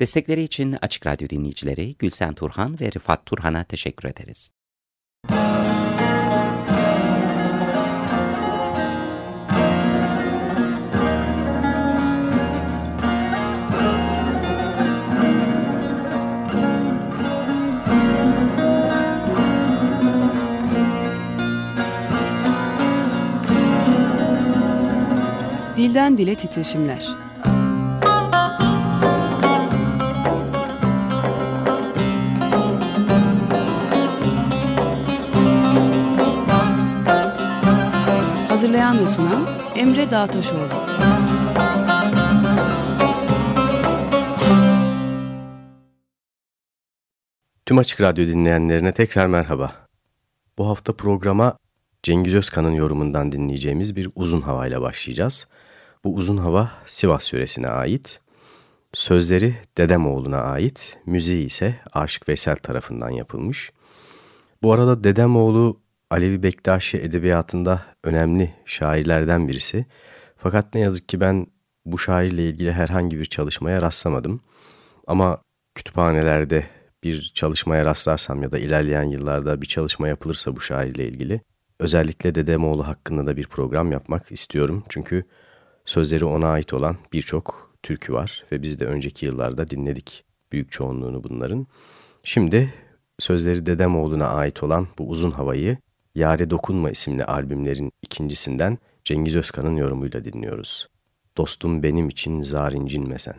Destekleri için Açık Radyo dinleyicileri Gülsen Turhan ve Rıfat Turhan'a teşekkür ederiz. Dilden Dile Titreşimler Hazırlayan ve sunan Emre Dağtaşoğlu. Tüm Açık Radyo dinleyenlerine tekrar merhaba. Bu hafta programa Cengiz Özkan'ın yorumundan dinleyeceğimiz bir uzun havayla başlayacağız. Bu uzun hava Sivas yöresine ait. Sözleri Dedemoğlu'na ait, müziği ise Aşık Veysel tarafından yapılmış. Bu arada Dedemoğlu Alevi Bektaşi edebiyatında önemli şairlerden birisi. Fakat ne yazık ki ben bu şairle ilgili herhangi bir çalışmaya rastlamadım. Ama kütüphanelerde bir çalışmaya rastlarsam ya da ilerleyen yıllarda bir çalışma yapılırsa bu şairle ilgili özellikle Dedemoğlu hakkında da bir program yapmak istiyorum. Çünkü sözleri ona ait olan birçok türkü var ve biz de önceki yıllarda dinledik büyük çoğunluğunu bunların. Şimdi sözleri Dedemoğlu'na ait olan bu uzun havayı Yare Dokunma isimli albümlerin ikincisinden Cengiz Özkan'ın yorumuyla dinliyoruz. Dostum benim için zar incinmesen.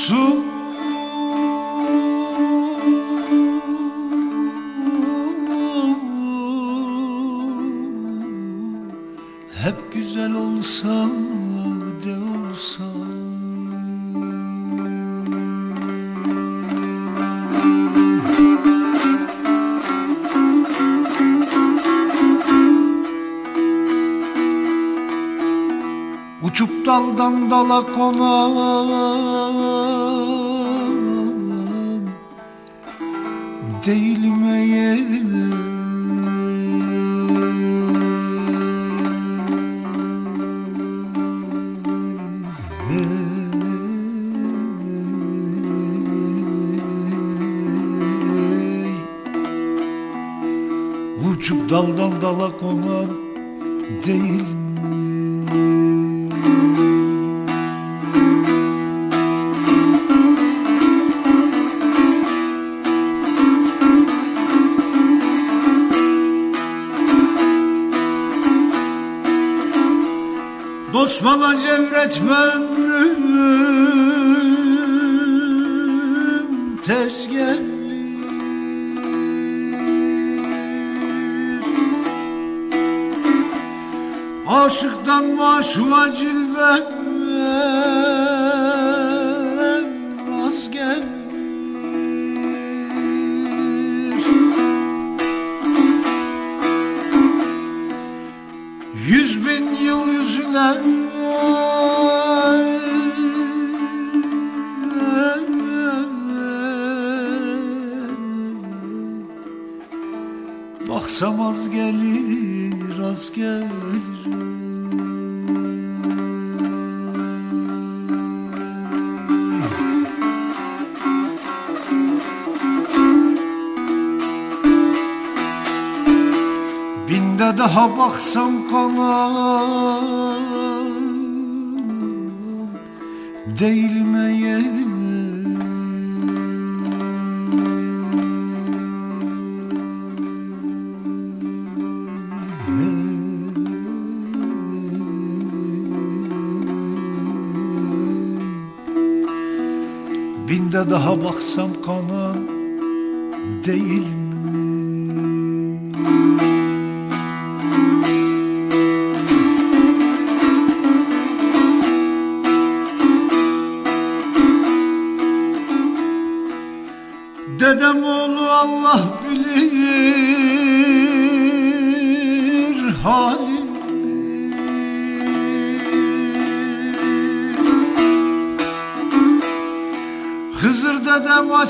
Dolusu Hep güzel olsa de olsa. Uçup daldan dala konan Cevretme ömrüm tez gelir Aşıktan maşuğa cilve az gelir Yüz bin yıl yüzüne Baksam az gelir az gelir. Binde daha baksam kanam Değilmeye Daha baksam kanam Değil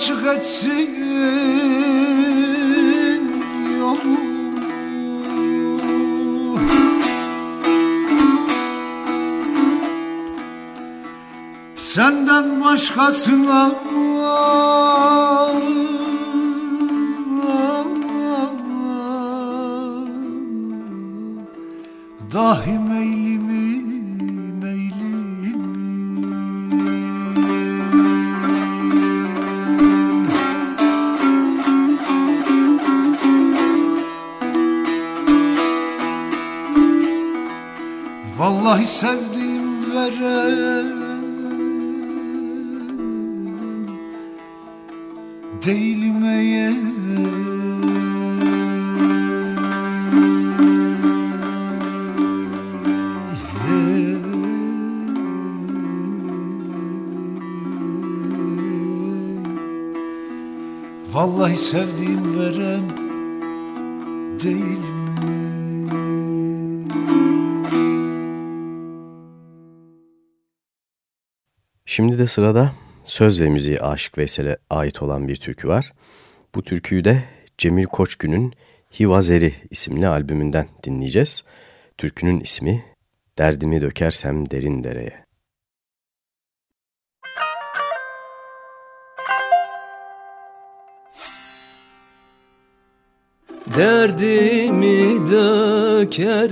açık etsin yolu. Senden başkasına Vallahi sevdiğim veren Değilmeye Vallahi sevdiğim Şimdi de sırada söz ve müziği Aşık Veysel'e ait olan bir türkü var. Bu türküyü de Cemil Koçgün'ün Hivazeri isimli albümünden dinleyeceğiz. Türkünün ismi Derdimi Dökersem Derin Dereye. Derdimi dökersem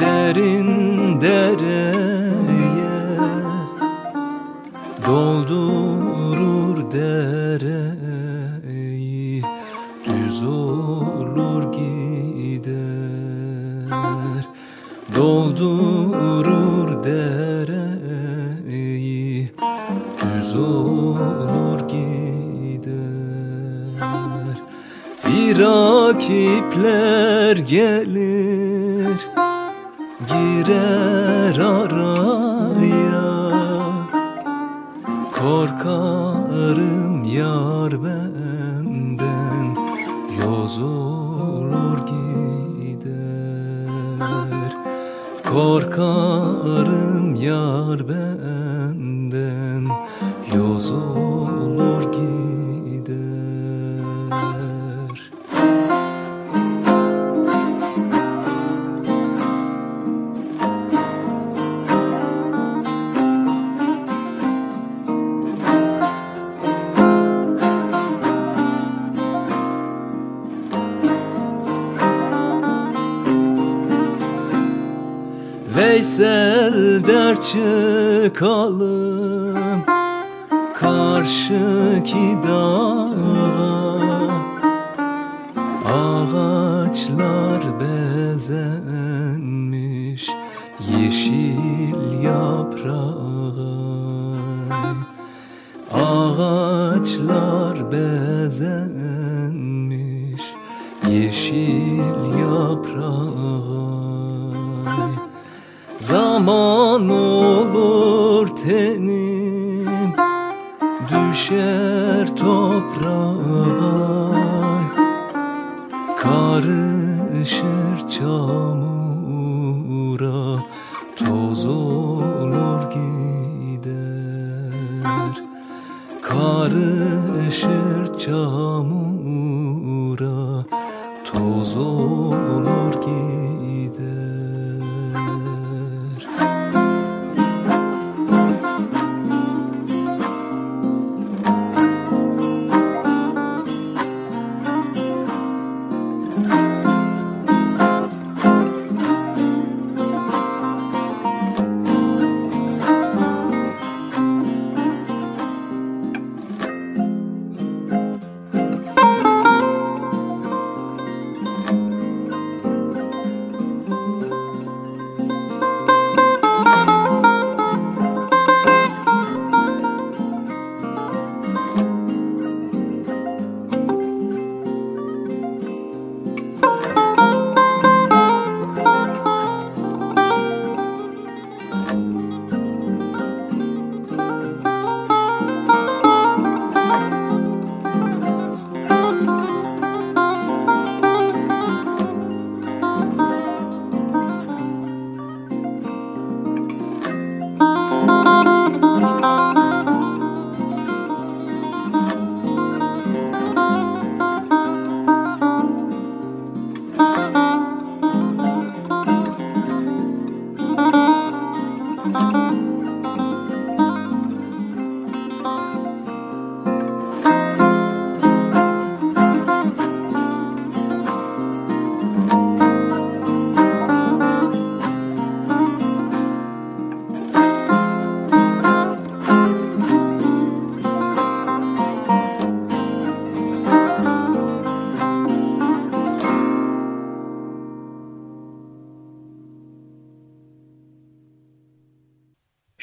derin dereye Doldurur dereyi düz olur gider. Doldurur dereyi düz olur gider. Bir rakipler gelir girer araya Korkarım yar benden Yozulur gider. Korkarım yar benden Yozulur çıkalım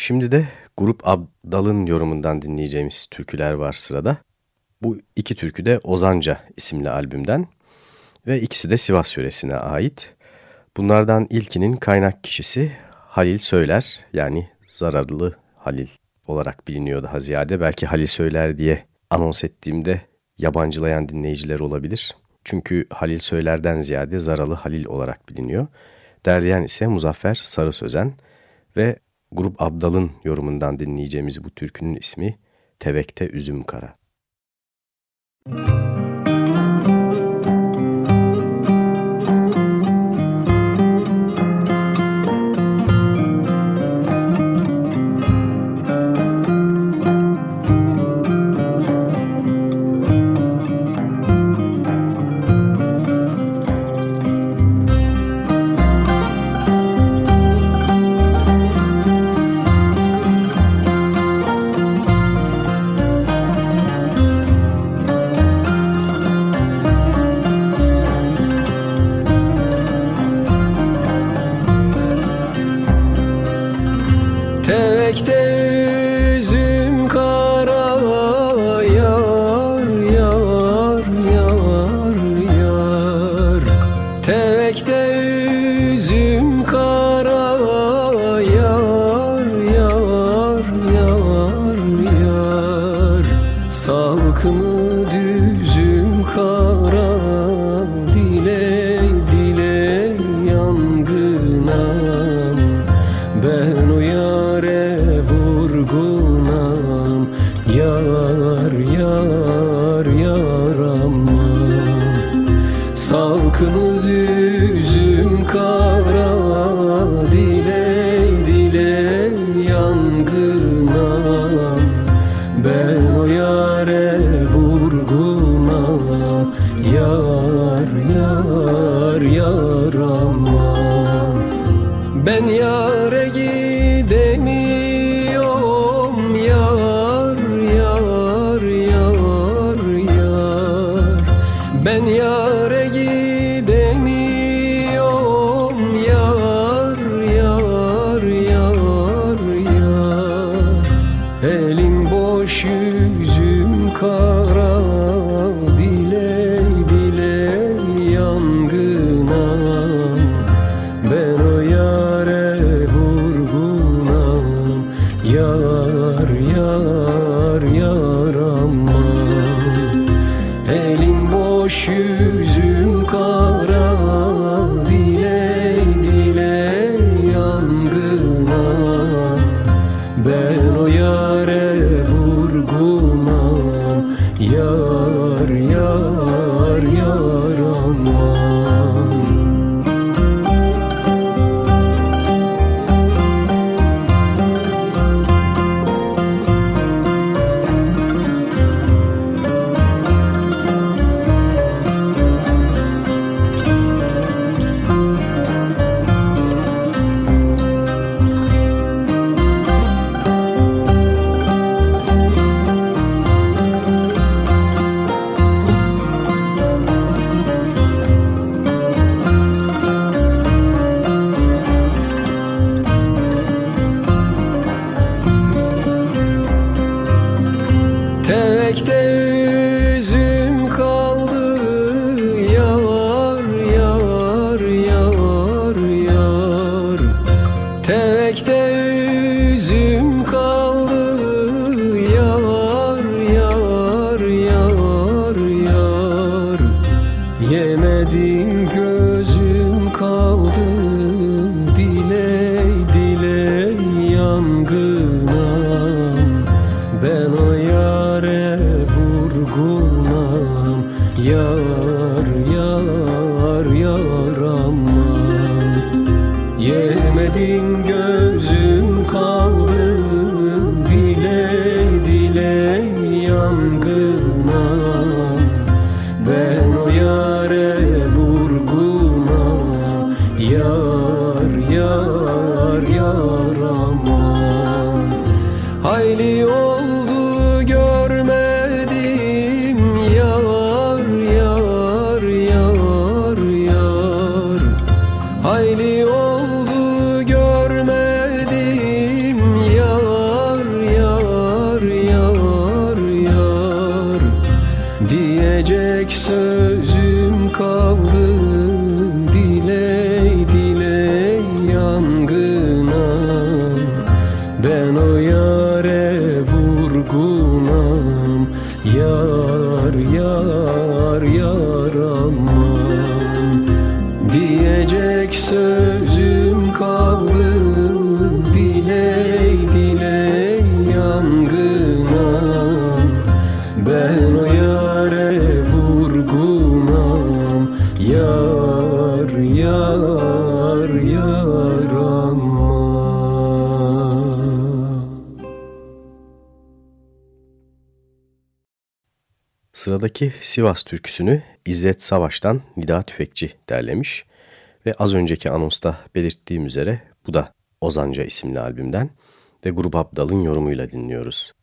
Şimdi de Grup Abdal'ın yorumundan dinleyeceğimiz türküler var sırada. Bu iki türkü de Ozanca isimli albümden ve ikisi de Sivas yöresine ait. Bunlardan ilkinin kaynak kişisi Halil Söyler yani zararlı Halil olarak biliniyor daha ziyade. Belki Halil Söyler diye anons ettiğimde yabancılayan dinleyiciler olabilir. Çünkü Halil Söyler'den ziyade Zaralı Halil olarak biliniyor. Derleyen ise Muzaffer Sarı Sözen ve Grup Abdal'ın yorumundan dinleyeceğimiz bu türkünün ismi Tevekte Üzüm Kara. Müzik Sıradaki Sivas türküsünü İzzet Savaş'tan Nida Tüfekçi derlemiş ve az önceki anonsta belirttiğim üzere bu da Ozanca isimli albümden ve Grup Abdal'ın yorumuyla dinliyoruz.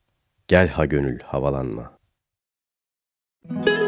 Gel ha gönül havalanma. Müzik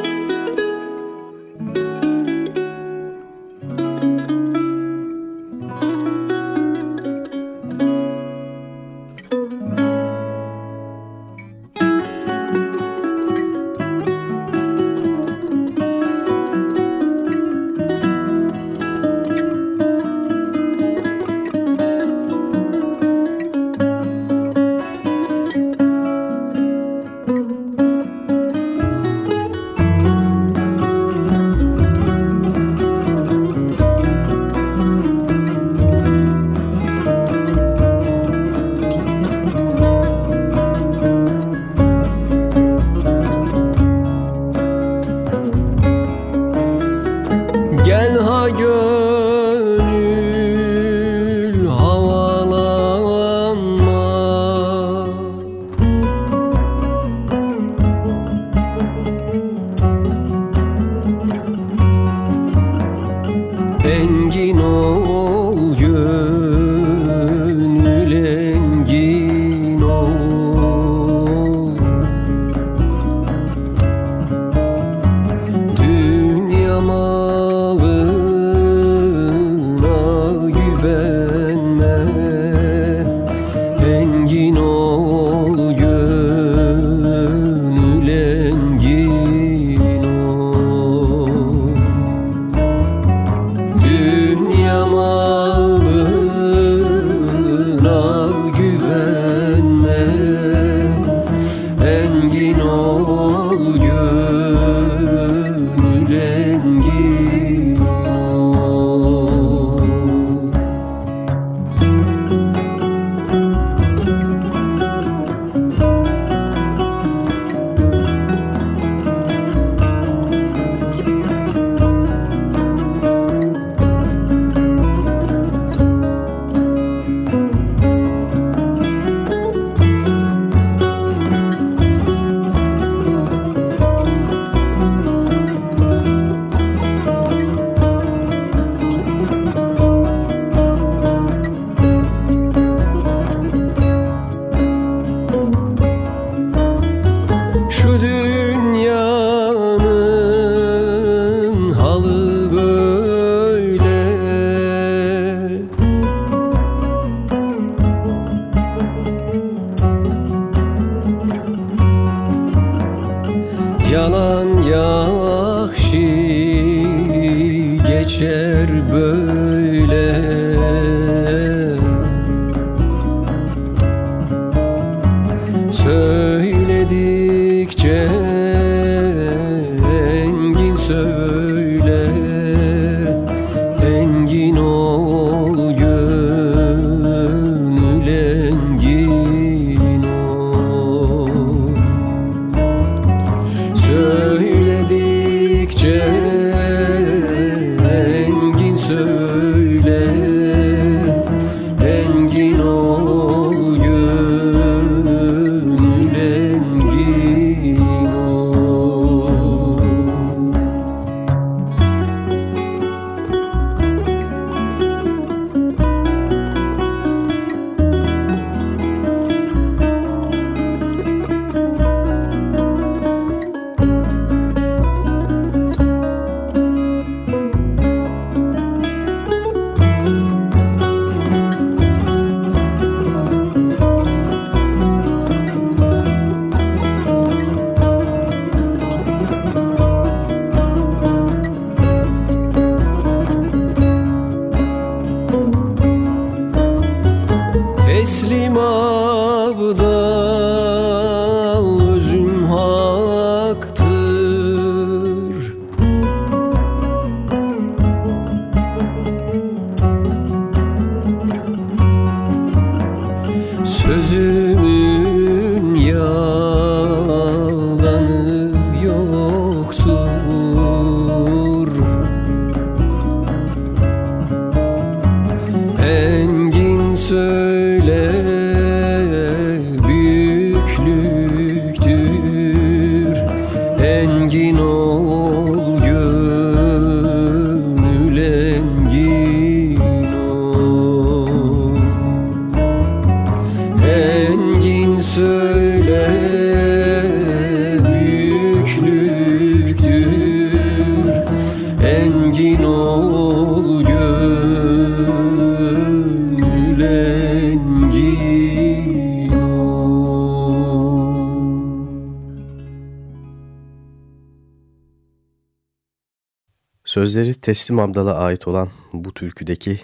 Sözleri Teslim Abdal'a ait olan bu türküdeki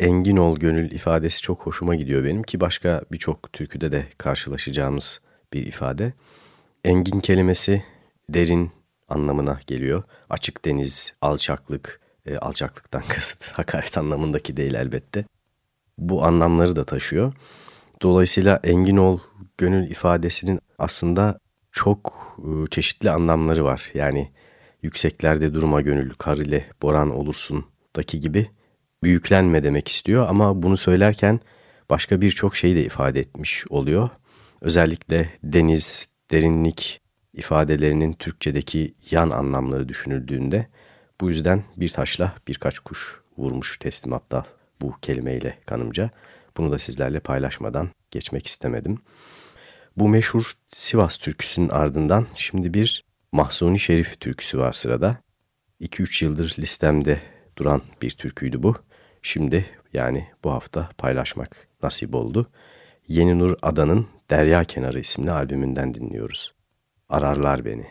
engin ol gönül ifadesi çok hoşuma gidiyor benim ki başka birçok türküde de karşılaşacağımız bir ifade. Engin kelimesi derin anlamına geliyor. Açık deniz, alçaklık, e, alçaklıktan kasıt hakaret anlamındaki değil elbette. Bu anlamları da taşıyor. Dolayısıyla engin ol gönül ifadesinin aslında çok e, çeşitli anlamları var. Yani yükseklerde durma gönül, kar ile boran olursun daki gibi büyüklenme demek istiyor. Ama bunu söylerken başka birçok şeyi de ifade etmiş oluyor. Özellikle deniz, derinlik ifadelerinin Türkçedeki yan anlamları düşünüldüğünde bu yüzden bir taşla birkaç kuş vurmuş teslim Abdal bu kelimeyle kanımca. Bunu da sizlerle paylaşmadan geçmek istemedim. Bu meşhur Sivas türküsünün ardından şimdi bir Mahsuni Şerif türküsü var sırada. 2-3 yıldır listemde duran bir türküydü bu. Şimdi yani bu hafta paylaşmak nasip oldu. Yeni Nur Adan'ın Derya Kenarı isimli albümünden dinliyoruz. Ararlar Beni.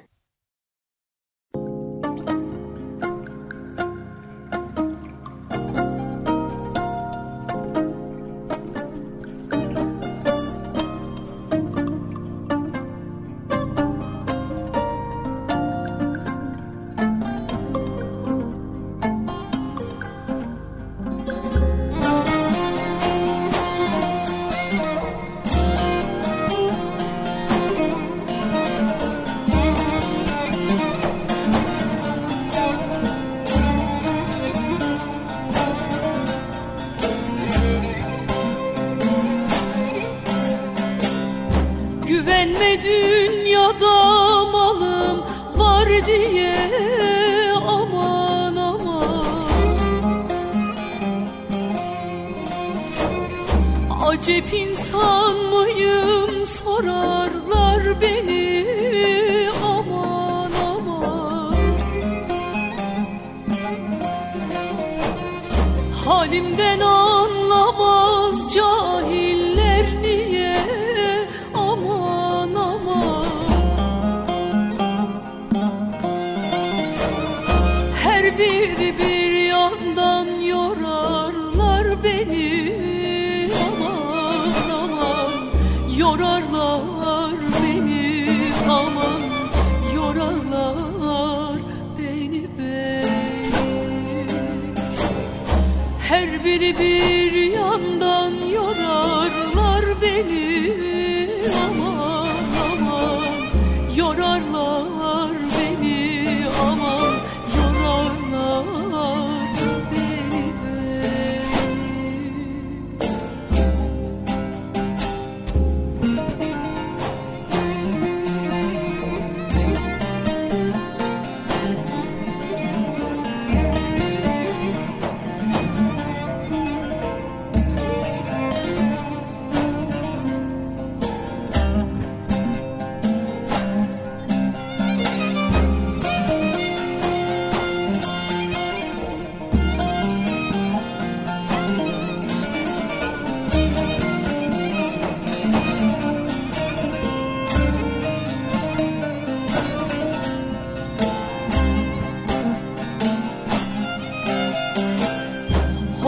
Dünyada malım var diye aman aman. Acep insan mıyım? Sorarlar beni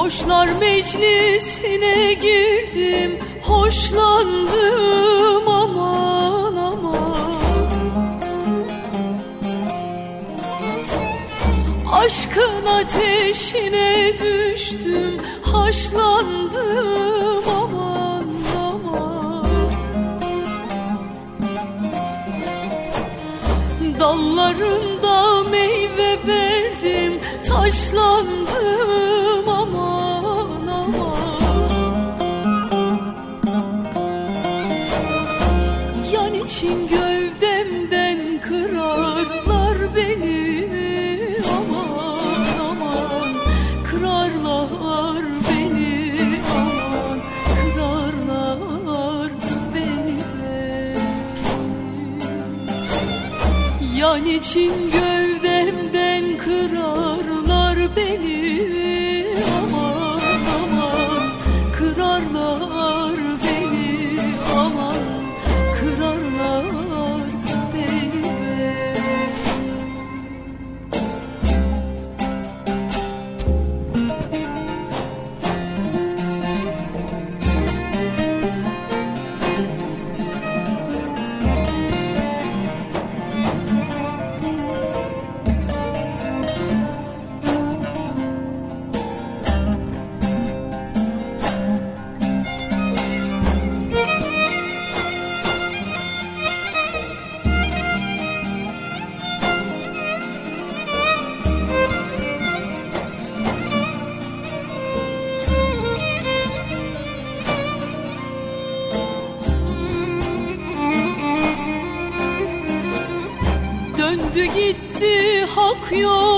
Hoşlar meclisine girdim Hoşlandım aman aman. Aşkın ateşine düştüm Haşlandım Taşlandım aman aman Yan için gövdemden kırarlar beni Aman aman kırarlar beni Aman kırarlar beni. Yan için yok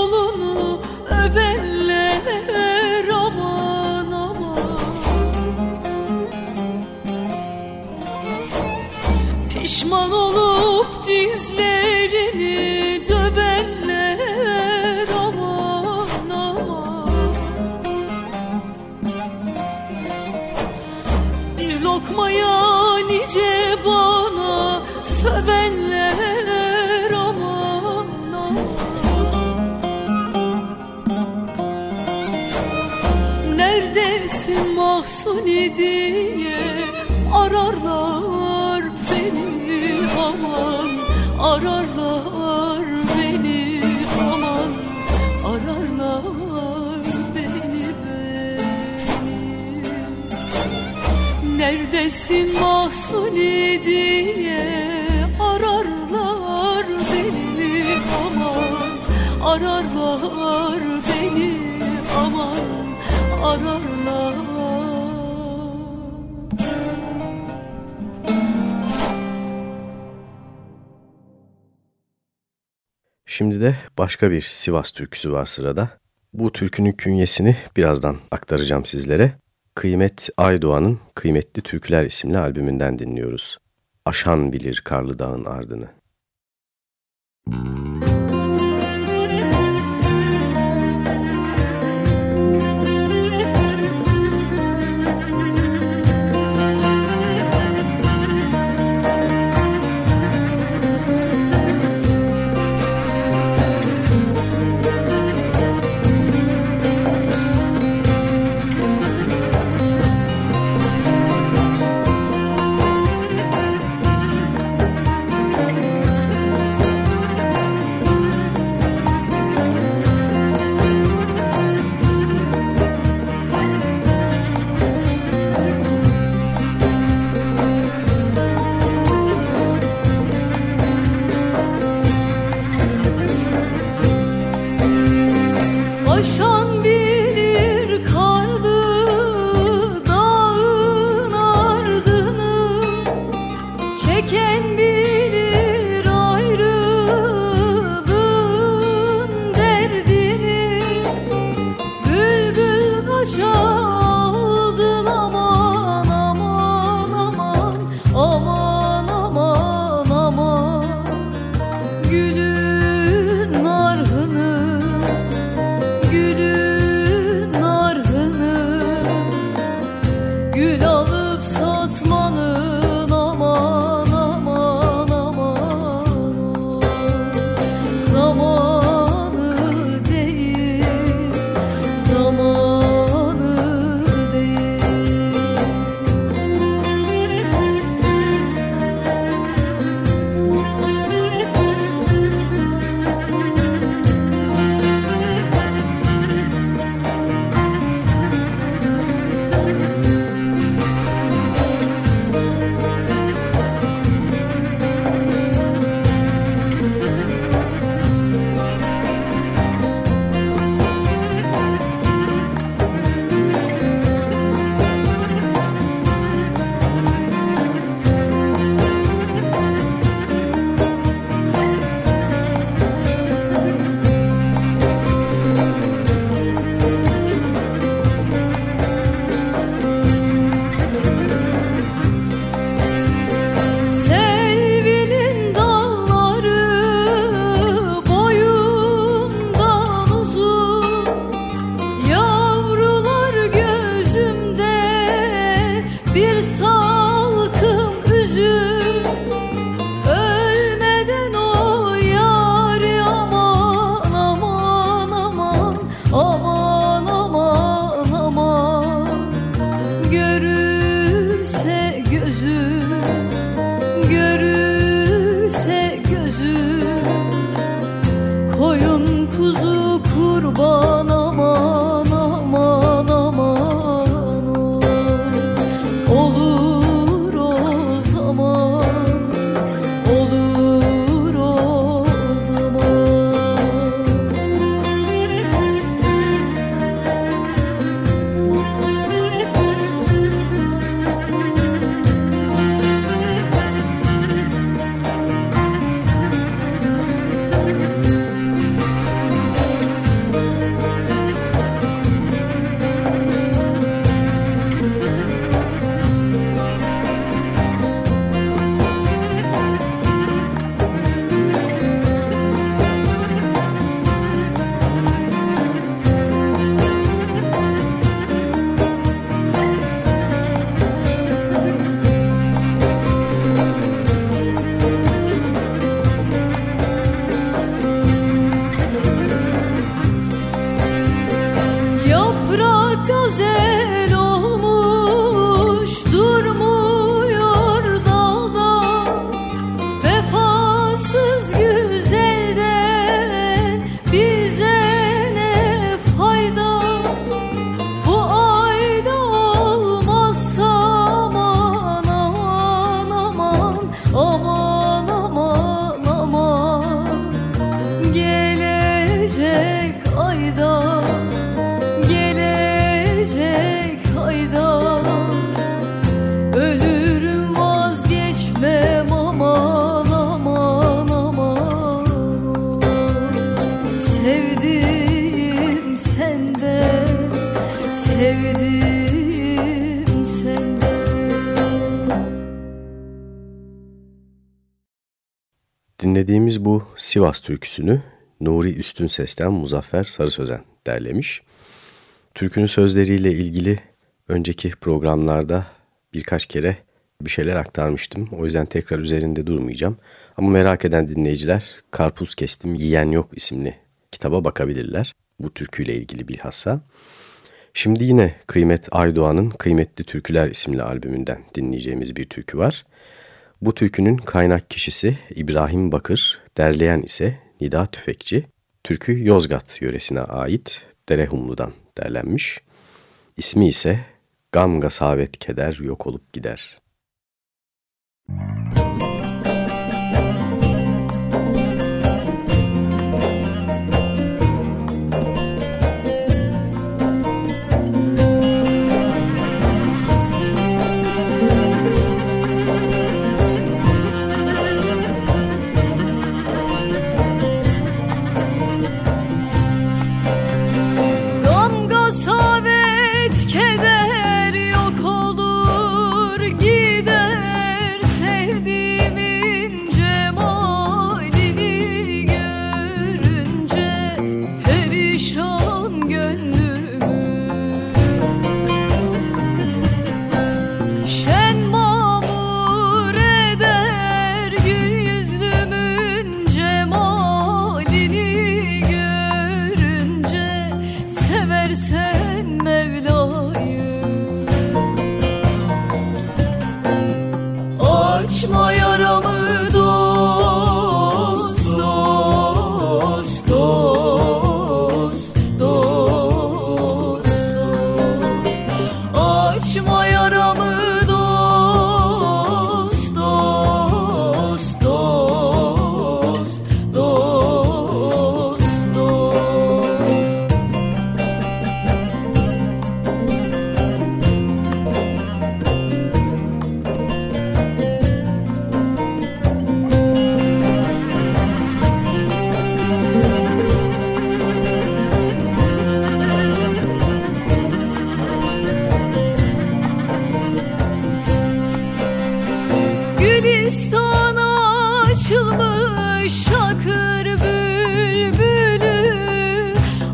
Milletin mahsuni diye ararlar beni aman Ararlar beni aman ararlar Şimdi de başka bir Sivas türküsü var sırada. Bu türkünün künyesini birazdan aktaracağım sizlere. Kıymet Aydoğan'ın Kıymetli Türküler isimli albümünden dinliyoruz. Aşan bilir Karlı Dağın ardını. Müzik Sivas türküsünü Nuri Üstün Ses'ten Muzaffer Sarı Sözen derlemiş. Türkünün sözleriyle ilgili önceki programlarda birkaç kere bir şeyler aktarmıştım. O yüzden tekrar üzerinde durmayacağım. Ama merak eden dinleyiciler Karpuz Kestim Yiyen Yok isimli kitaba bakabilirler. Bu türküyle ilgili bilhassa. Şimdi yine Kıymet Aydoğan'ın Kıymetli Türküler isimli albümünden dinleyeceğimiz bir türkü var. Bu türkünün kaynak kişisi İbrahim Bakır, derleyen ise Nida Tüfekçi. Türkü Yozgat yöresine ait Derehumlu'dan derlenmiş. İsmi ise Gam Gasavet Keder Yok Olup Gider. Müzik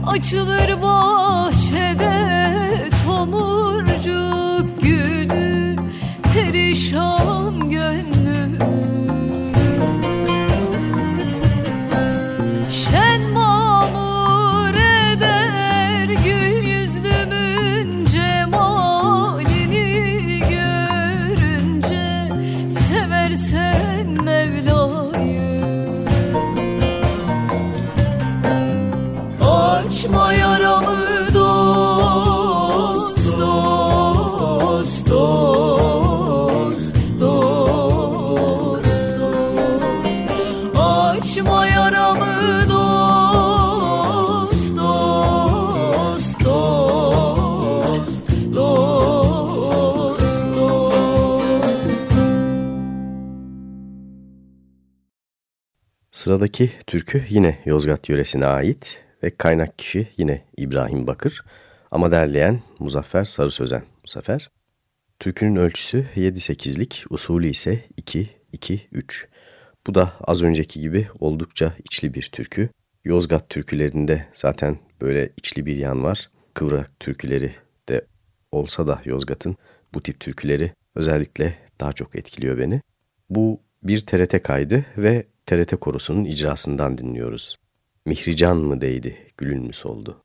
Açılır Sıradaki türkü yine Yozgat yöresine ait ve kaynak kişi yine İbrahim Bakır ama derleyen Muzaffer Sarı Sözen bu sefer. Türkünün ölçüsü 7-8'lik, usulü ise 2-2-3. Bu da az önceki gibi oldukça içli bir türkü. Yozgat türkülerinde zaten böyle içli bir yan var. Kıvrak türküleri de olsa da Yozgat'ın bu tip türküleri özellikle daha çok etkiliyor beni. Bu bir TRT kaydı ve TRT Korosu'nun icrasından dinliyoruz. Mihrican mı değdi, gülün mü soldu?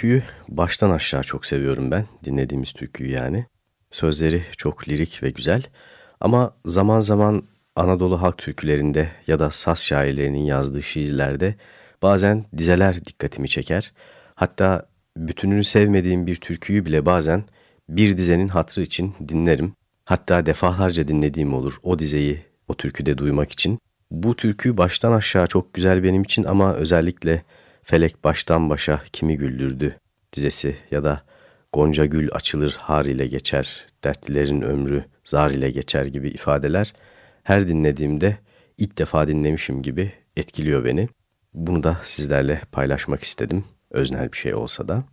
Türküyü baştan aşağı çok seviyorum ben. Dinlediğimiz türküyü yani. Sözleri çok lirik ve güzel. Ama zaman zaman Anadolu halk türkülerinde ya da saz şairlerinin yazdığı şiirlerde bazen dizeler dikkatimi çeker. Hatta bütününü sevmediğim bir türküyü bile bazen bir dizenin hatrı için dinlerim. Hatta defalarca dinlediğim olur o dizeyi o türküde duymak için. Bu türkü baştan aşağı çok güzel benim için ama özellikle Felek baştan başa kimi güldürdü dizesi ya da Gonca gül açılır har ile geçer, dertlilerin ömrü zar ile geçer gibi ifadeler her dinlediğimde ilk defa dinlemişim gibi etkiliyor beni. Bunu da sizlerle paylaşmak istedim öznel bir şey olsa da.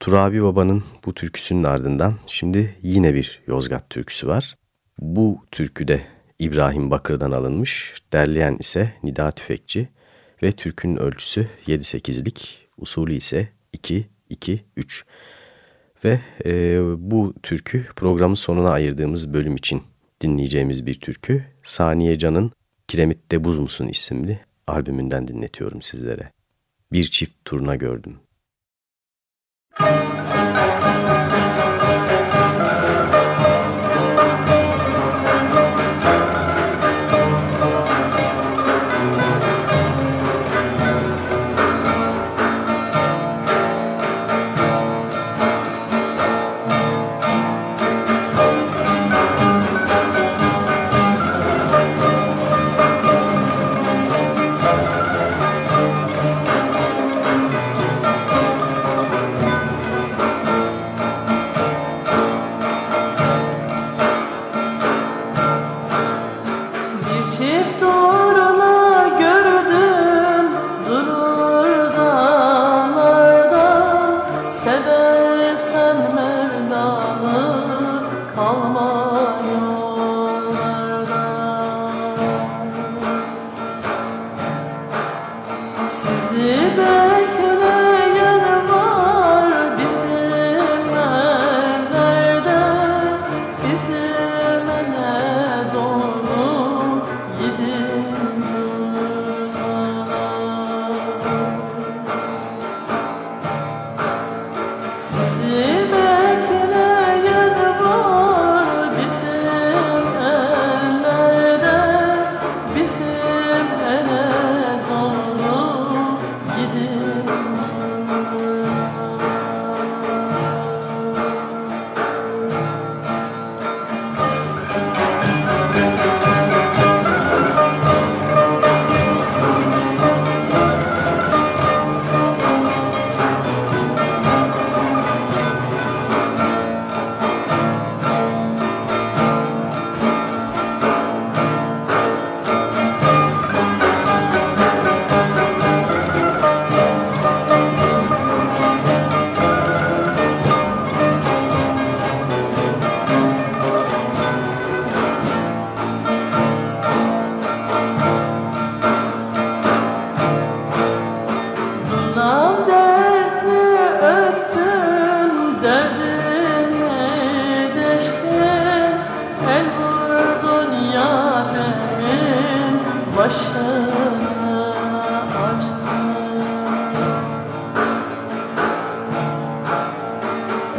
Turabi Baba'nın bu türküsünün ardından şimdi yine bir Yozgat türküsü var. Bu türkü de İbrahim Bakır'dan alınmış, derleyen ise Nida Tüfekçi ve türkünün ölçüsü 7-8'lik, usulü ise 2-2-3. Ve e, bu türkü programın sonuna ayırdığımız bölüm için dinleyeceğimiz bir türkü. Saniye Can'ın Kiremitte Buz Musun isimli albümünden dinletiyorum sizlere. Bir çift turna gördüm. Müzik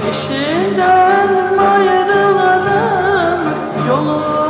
Eşinden ayrıladım Yolun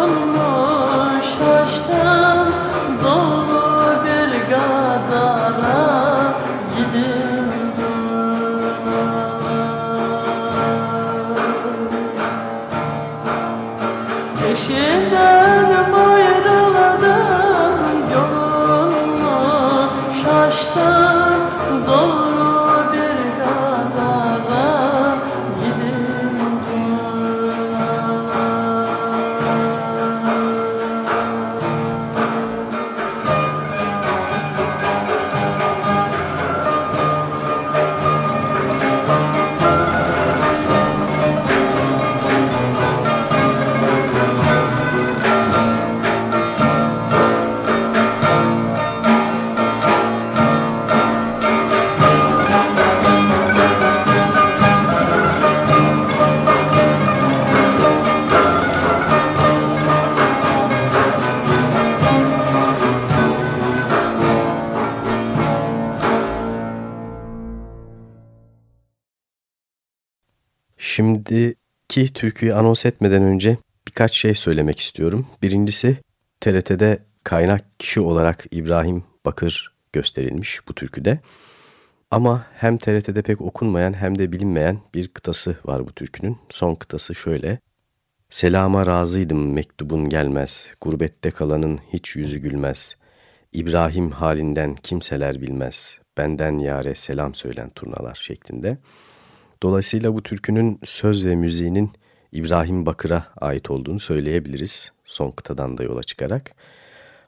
ki türküyü anons etmeden önce birkaç şey söylemek istiyorum. Birincisi TRT'de kaynak kişi olarak İbrahim Bakır gösterilmiş bu türküde. Ama hem TRT'de pek okunmayan hem de bilinmeyen bir kıtası var bu türkünün. Son kıtası şöyle. Selama razıydım mektubun gelmez, gurbette kalanın hiç yüzü gülmez. İbrahim halinden kimseler bilmez, benden yare selam söylen turnalar şeklinde. Dolayısıyla bu türkünün söz ve müziğinin İbrahim Bakır'a ait olduğunu söyleyebiliriz son kıtadan da yola çıkarak.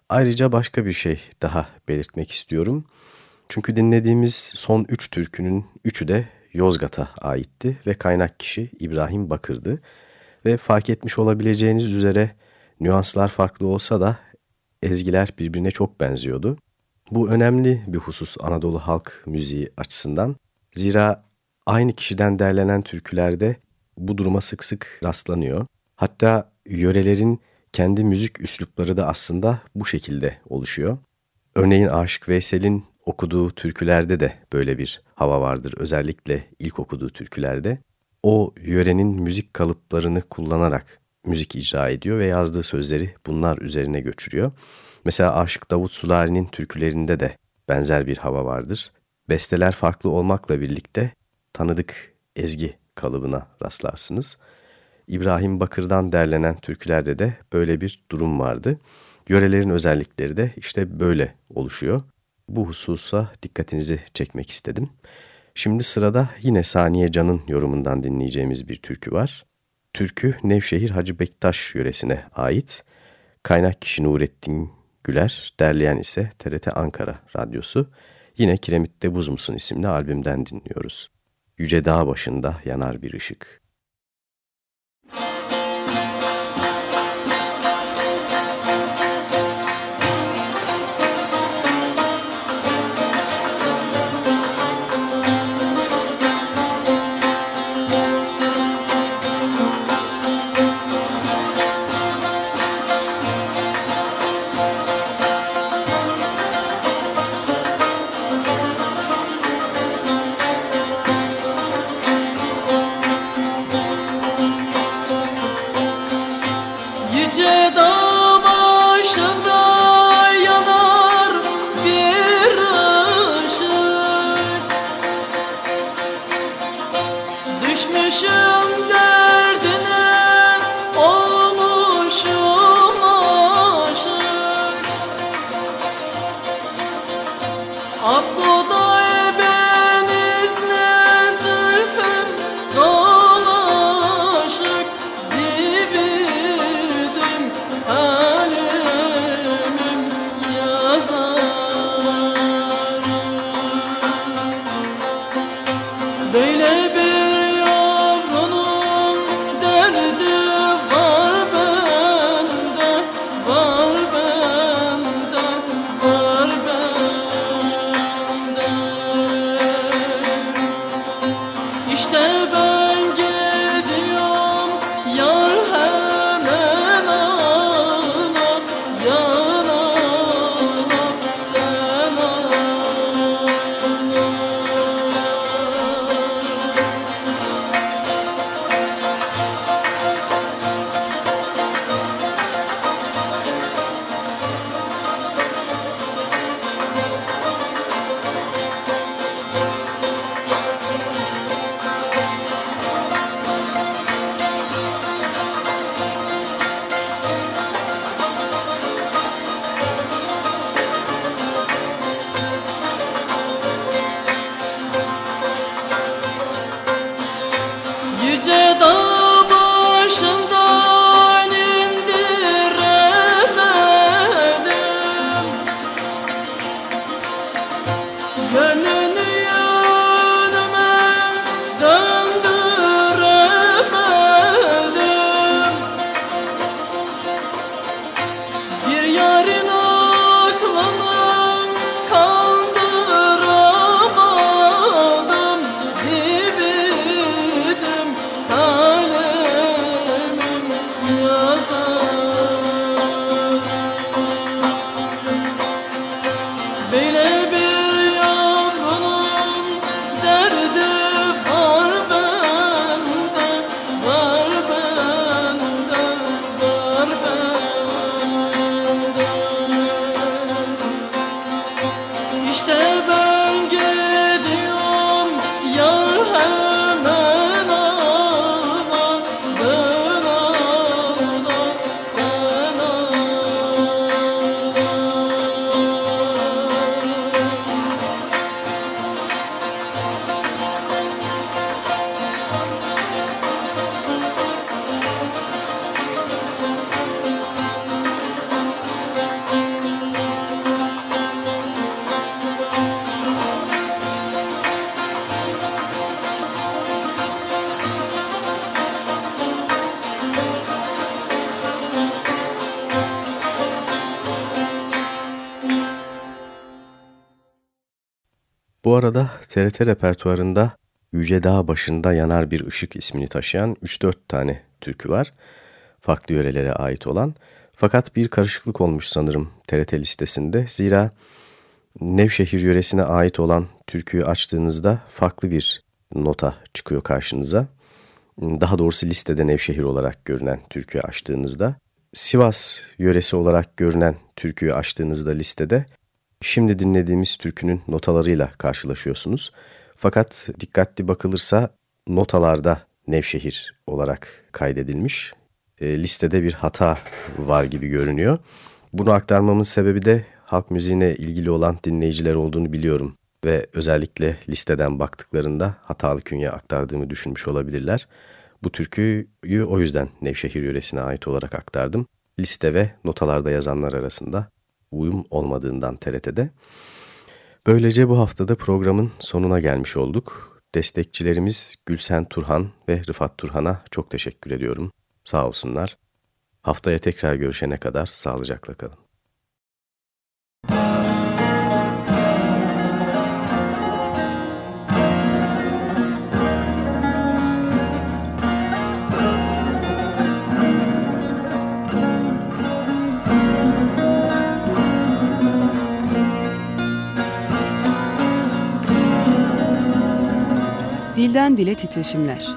Ayrıca başka bir şey daha belirtmek istiyorum. Çünkü dinlediğimiz son üç türkünün üçü de Yozgat'a aitti ve kaynak kişi İbrahim Bakır'dı. Ve fark etmiş olabileceğiniz üzere nüanslar farklı olsa da ezgiler birbirine çok benziyordu. Bu önemli bir husus Anadolu halk müziği açısından. Zira aynı kişiden derlenen türkülerde bu duruma sık sık rastlanıyor. Hatta yörelerin kendi müzik üslupları da aslında bu şekilde oluşuyor. Örneğin Aşık Veysel'in okuduğu türkülerde de böyle bir hava vardır. Özellikle ilk okuduğu türkülerde. O yörenin müzik kalıplarını kullanarak müzik icra ediyor ve yazdığı sözleri bunlar üzerine göçürüyor. Mesela Aşık Davut Sulari'nin türkülerinde de benzer bir hava vardır. Besteler farklı olmakla birlikte tanıdık ezgi kalıbına rastlarsınız. İbrahim Bakır'dan derlenen türkülerde de böyle bir durum vardı. Yörelerin özellikleri de işte böyle oluşuyor. Bu hususa dikkatinizi çekmek istedim. Şimdi sırada yine Saniye Can'ın yorumundan dinleyeceğimiz bir türkü var. Türkü Nevşehir Hacı Bektaş yöresine ait. Kaynak kişi Nurettin Güler, derleyen ise TRT Ankara Radyosu. Yine Kiremitte Buz Musun isimli albümden dinliyoruz. Yüce dağ başında yanar bir ışık. TRT repertuarında Yüce Dağ başında yanar bir ışık ismini taşıyan 3-4 tane türkü var. Farklı yörelere ait olan. Fakat bir karışıklık olmuş sanırım TRT listesinde. Zira Nevşehir yöresine ait olan türküyü açtığınızda farklı bir nota çıkıyor karşınıza. Daha doğrusu listede Nevşehir olarak görünen türküyü açtığınızda. Sivas yöresi olarak görünen türküyü açtığınızda listede şimdi dinlediğimiz türkünün notalarıyla karşılaşıyorsunuz. Fakat dikkatli bakılırsa notalarda Nevşehir olarak kaydedilmiş. E, listede bir hata var gibi görünüyor. Bunu aktarmamın sebebi de halk müziğine ilgili olan dinleyiciler olduğunu biliyorum ve özellikle listeden baktıklarında hatalı künye aktardığımı düşünmüş olabilirler. Bu türküyü o yüzden Nevşehir yöresine ait olarak aktardım. Liste ve notalarda yazanlar arasında uyum olmadığından TRT'de. Böylece bu haftada programın sonuna gelmiş olduk. Destekçilerimiz Gülsen Turhan ve Rıfat Turhan'a çok teşekkür ediyorum. Sağ olsunlar. Haftaya tekrar görüşene kadar sağlıcakla kalın. Dilden dile titreşimler.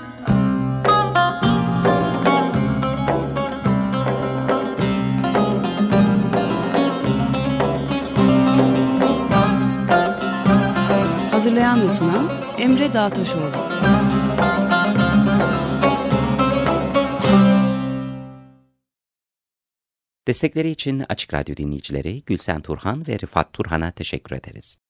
Hazırlayan ve sunan Emre Dağtaşoğlu. Destekleri için Açık Radyo dinleyicileri Gülsen Turhan ve Rıfat Turhan'a teşekkür ederiz.